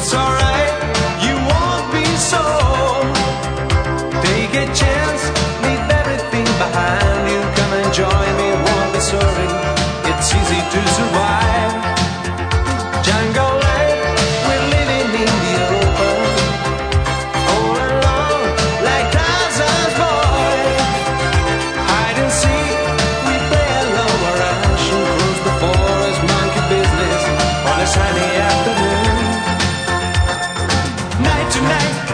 it's alright. tonight.